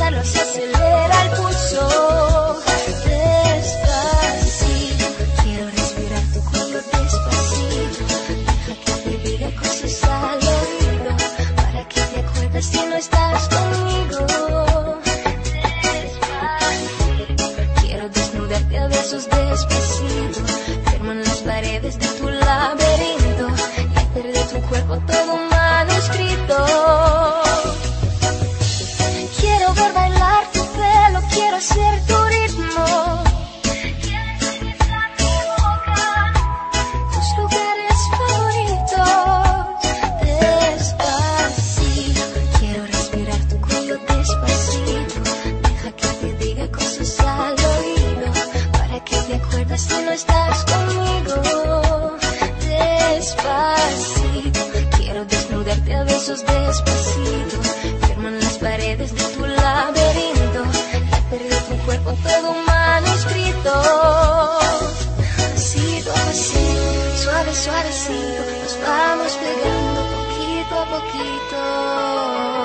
ya nos hace suavecito, nos vamos pegando poquito a poquito.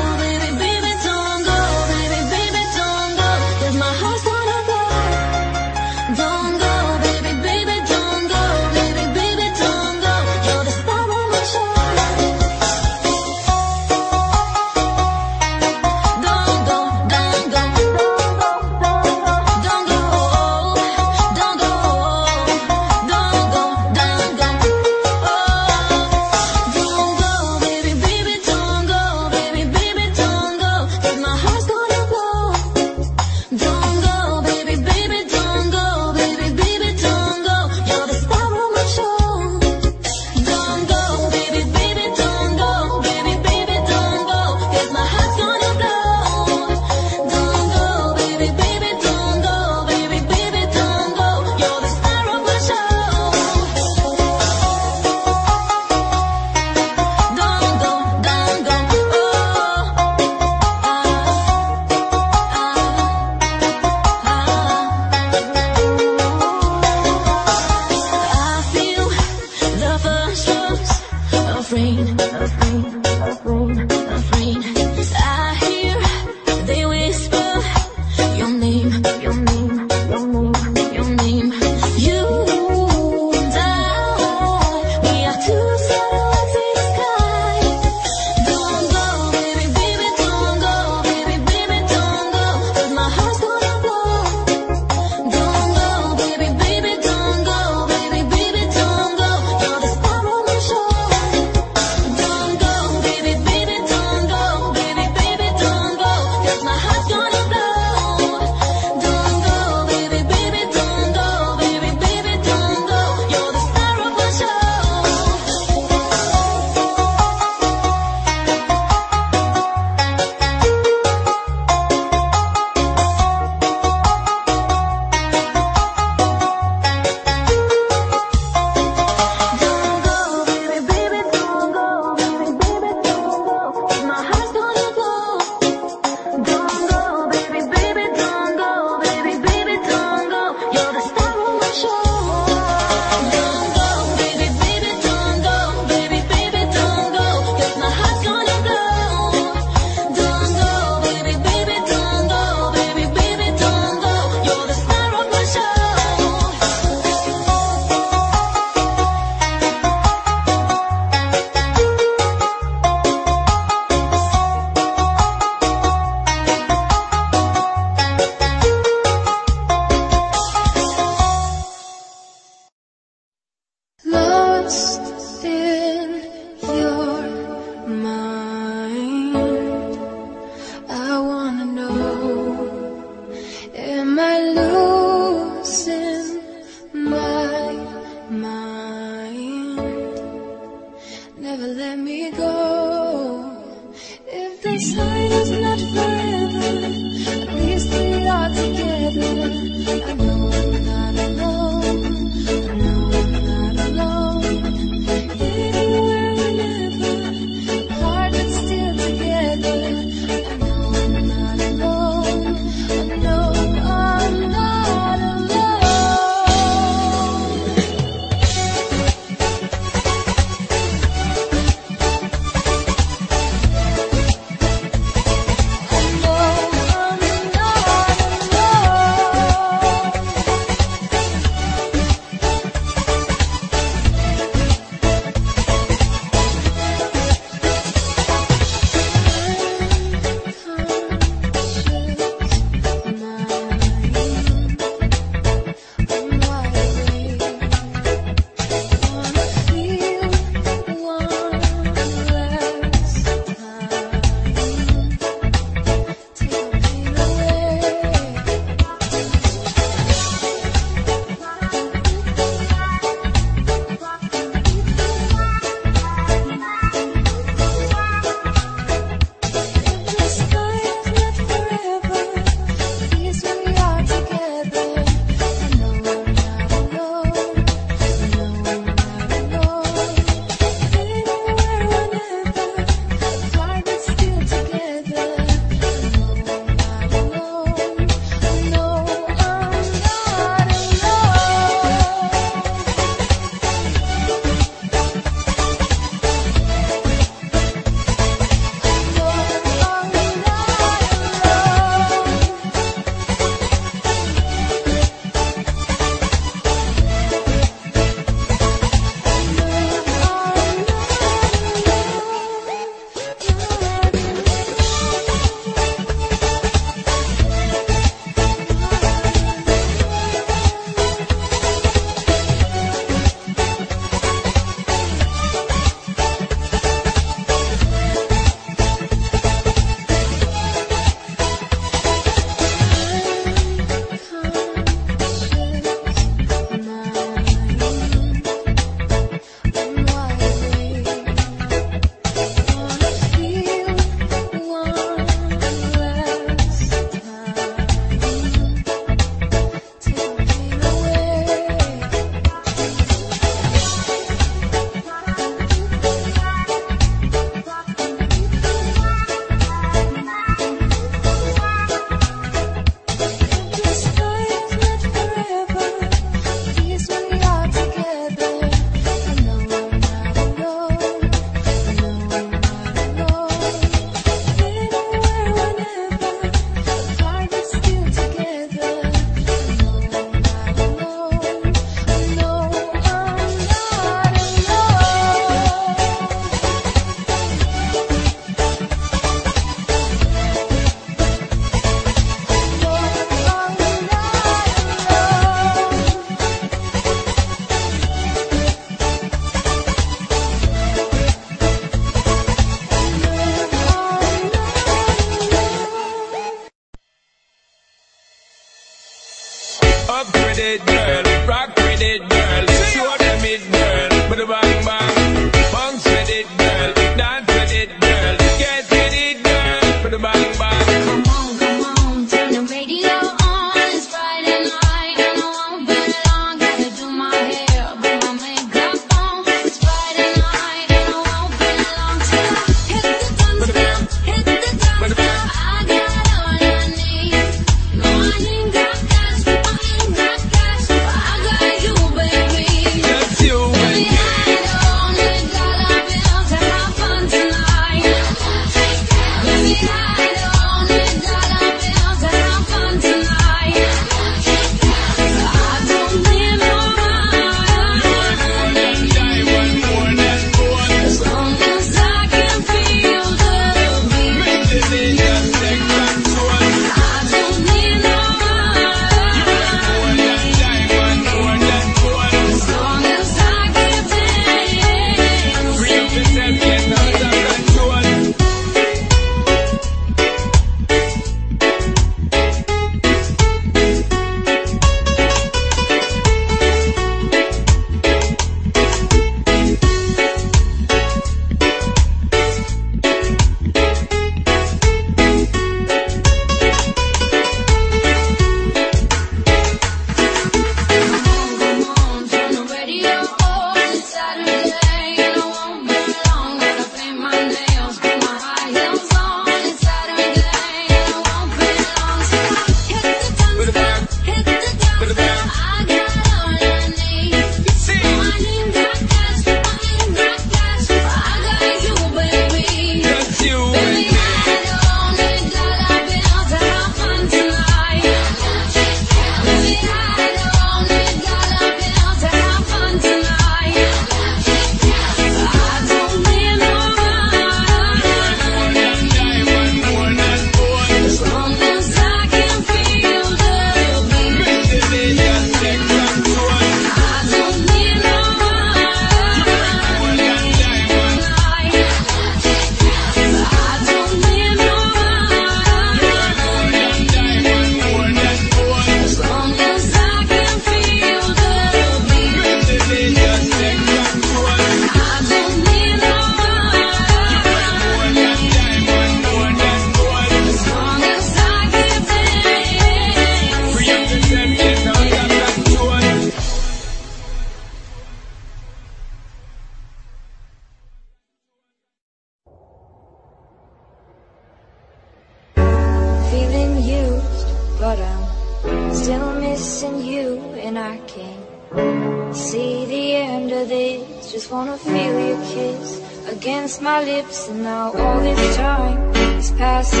my lips and now all this time is passing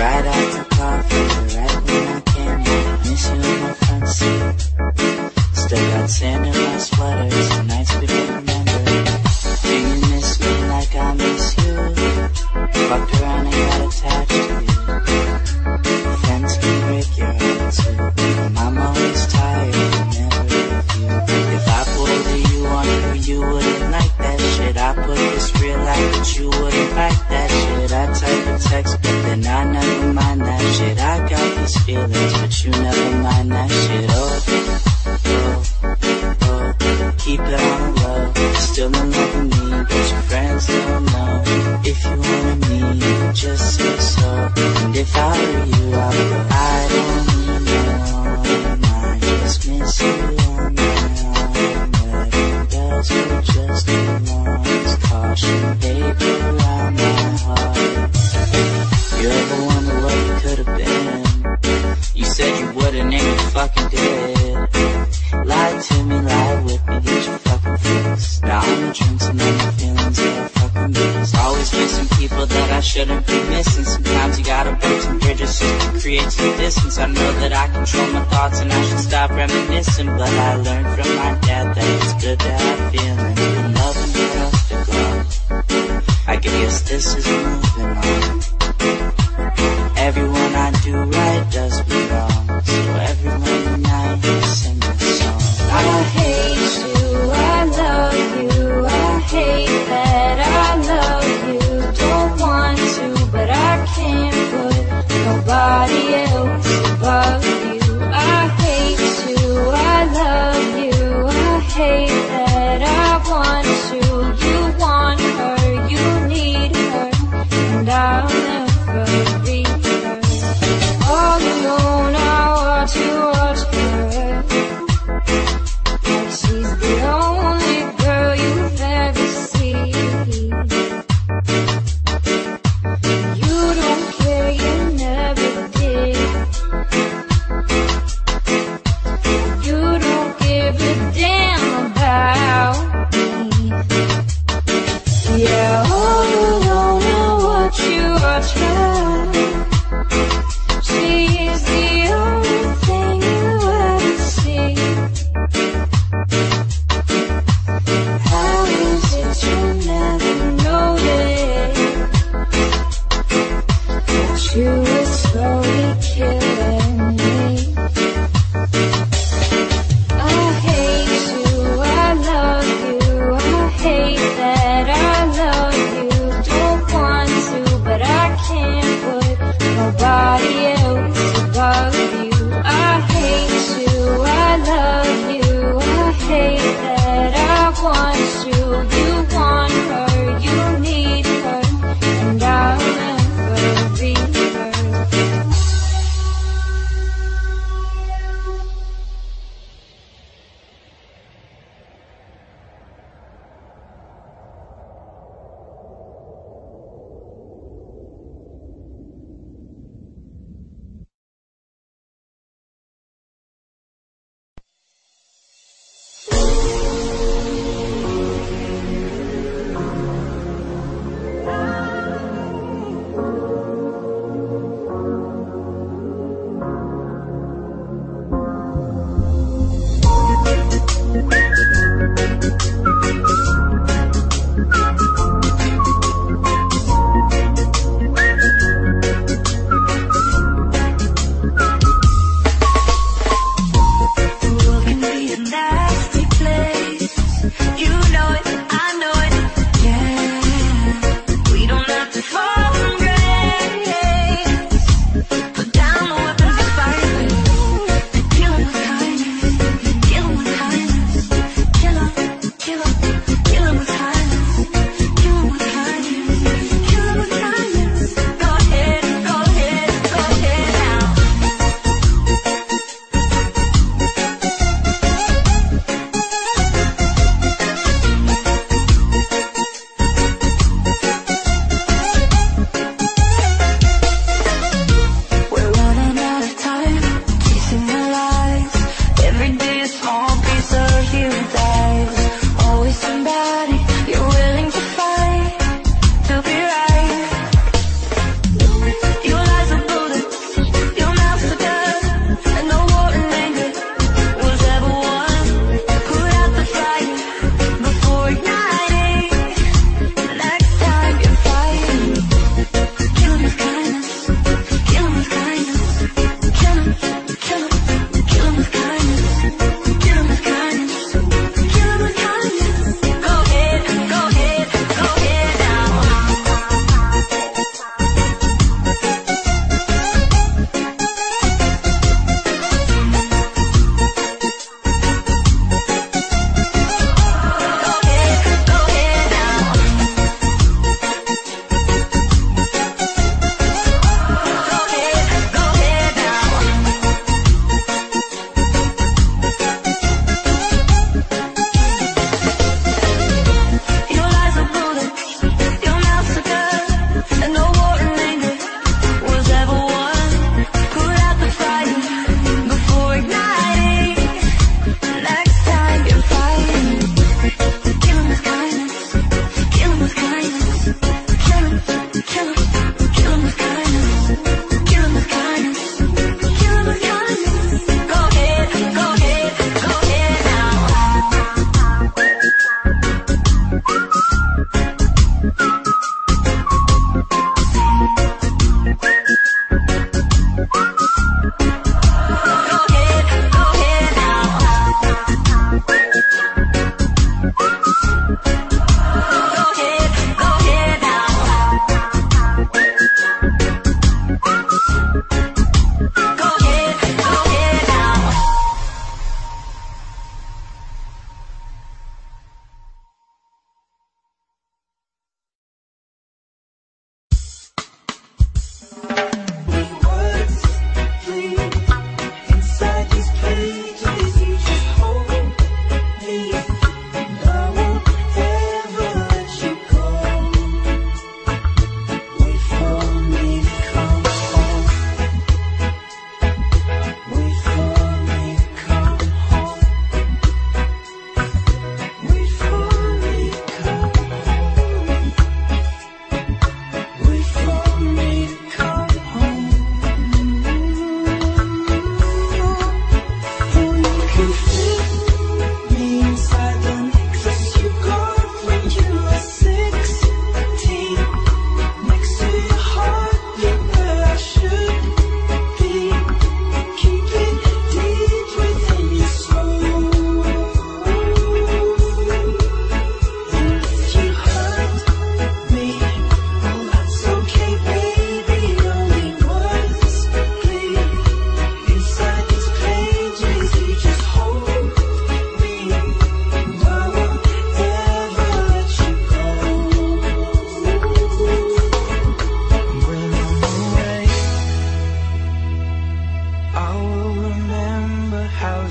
Right after coffee, right when I came in, miss you in my front seat. Still got sand in my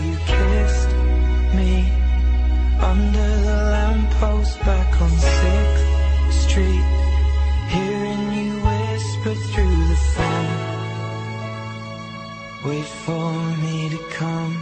you kissed me under the lamppost back on 6th Street. Hearing you whisper through the phone. Wait for me to come.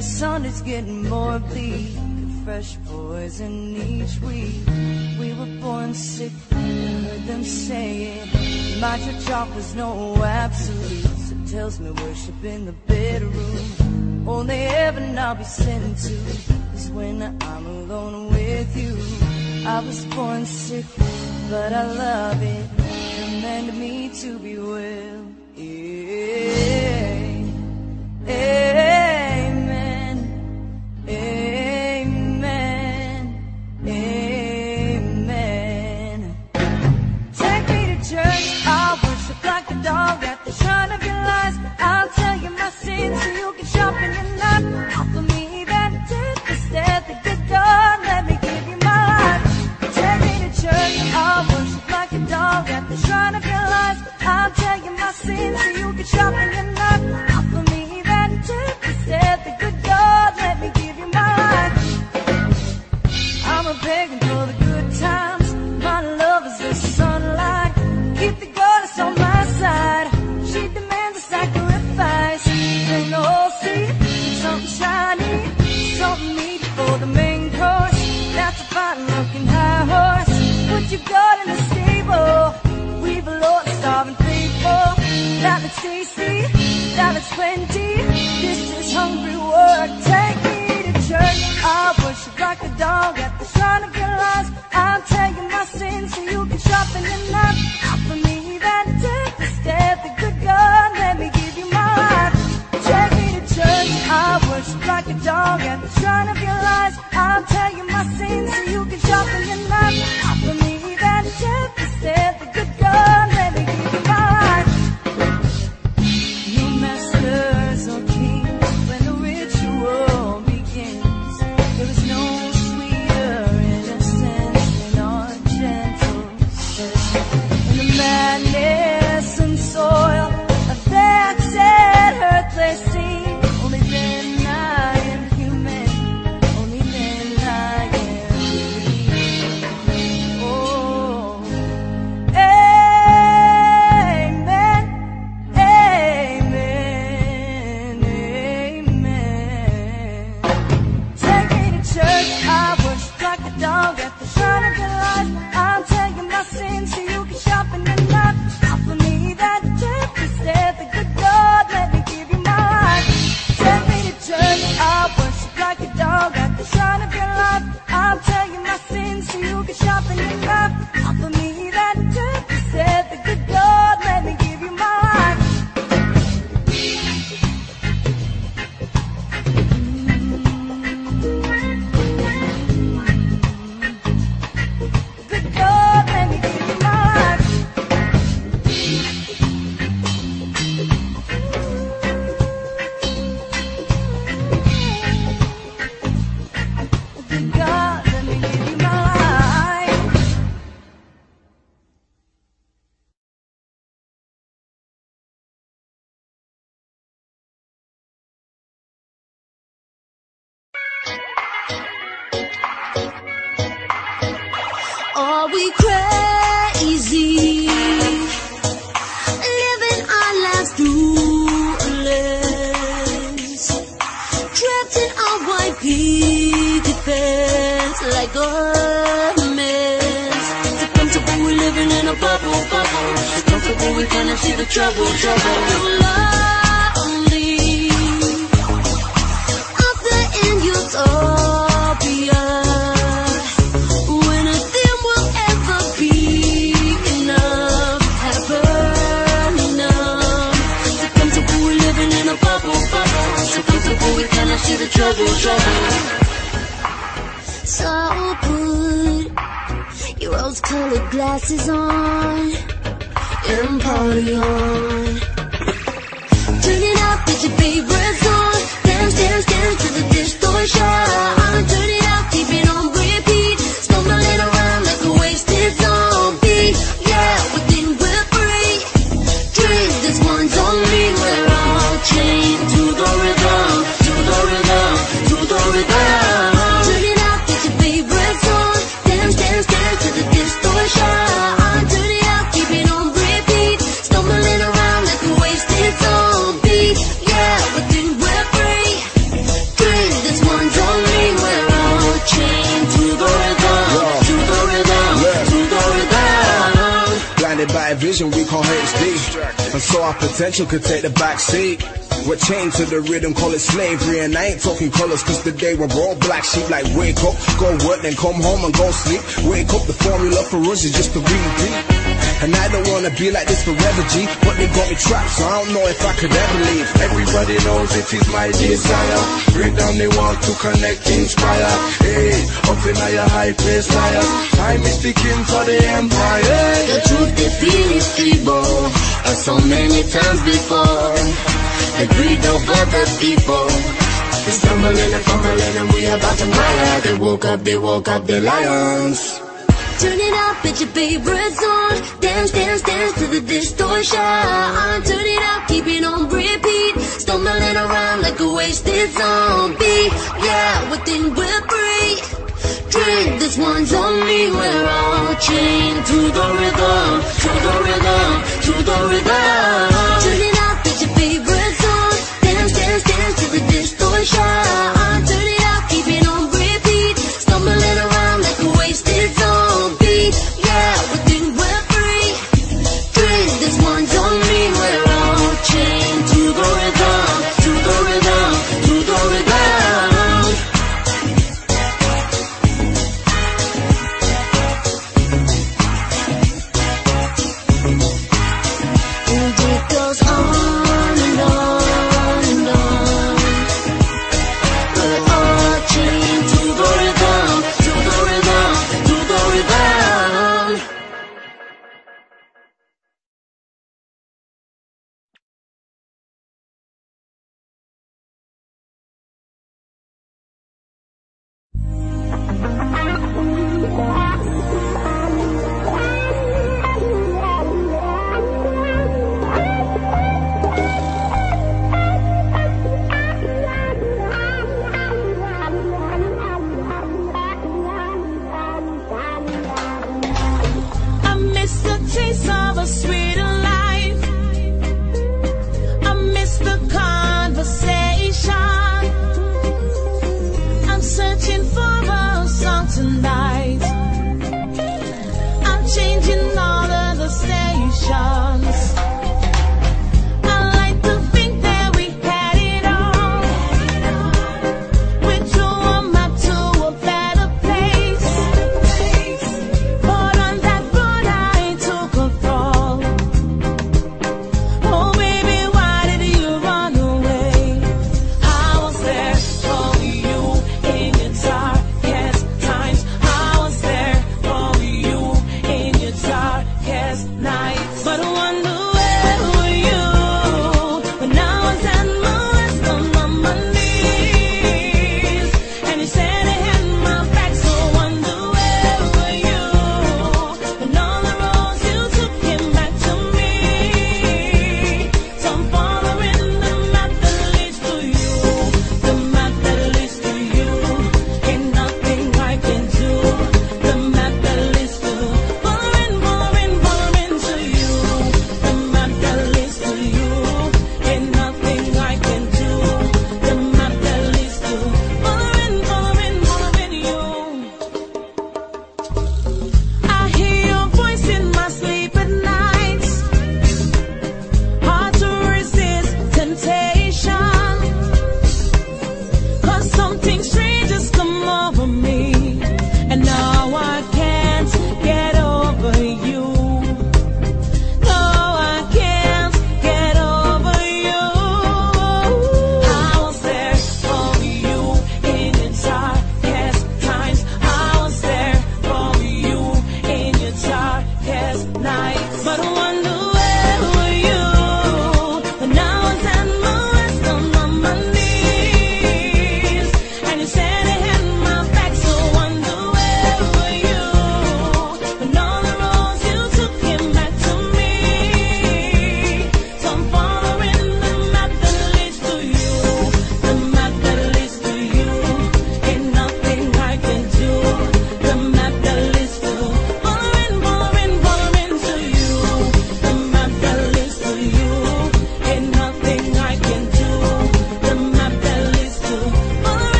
The sun is getting more bleak, fresh poison each week. We were born sick, heard them say it. My church offers no absolute." it tells me worship in the bedroom. Only heaven I'll be sent to is when I'm alone with you. I was born sick, but I love it. Command me to be well. Yeah. yeah. like garments. So comfortable we living in a bubble, bubble. So comfortable we cannot see the trouble, trouble. Too lonely out there in utopia. When will ever be enough, enough. So comfortable we living in a bubble, bubble. So comfortable we cannot see the trouble, trouble. Rose colored glasses on and party on. Turn it up, it's your favorite song. Dance, dance, dance to the distortion. So our potential could take the back seat. We're chained to the rhythm, call it slavery. And I ain't talking colors, cause today we're all black sheep. Like wake up, go work, then come home and go sleep. Wake up, the formula for us is just to repeat. And I don't wanna be like this forever, G. But they got me trapped, so I don't know if I could ever leave. Everybody knows it is my desire. Bring down the wall to connect, inspire. Hey, up in higher high place, fire. Time is speaking for the empire. The truth they feel is feeble, as so many times before. The greed of other people. They stumbling and fumbling and we about to murder. They woke up, they woke up, the lions. Turn it up at your favorite song. Dance, dance, dance to the distortion. Uh-huh. Turn it up, keep it on repeat. Stumbling around like a wasted zombie. Yeah, we think we're free. Drink, this one's on me. We're all chained to the rhythm, to the rhythm, to the rhythm. Turn it up,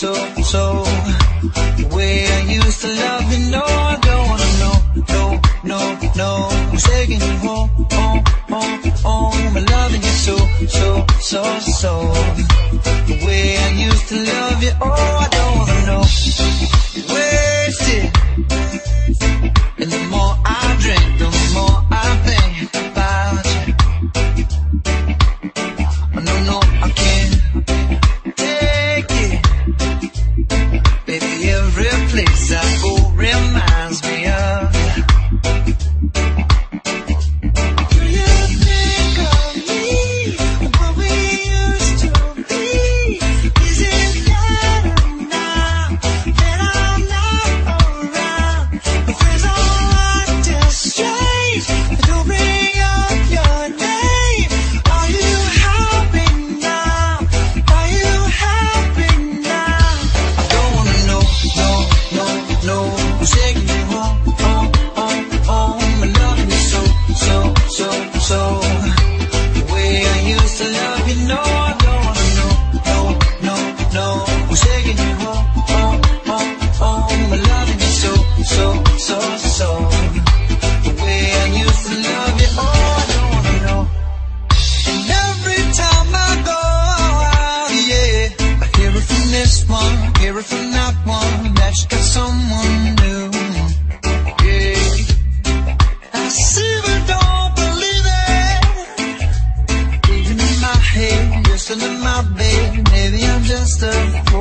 so, so. Where I used to love you, no, I don't wanna know No, no, no, I'm taking you home, home, home, home. I'm loving you so, so, so, so. Where I used to love you, oh, I don't wanna know. monster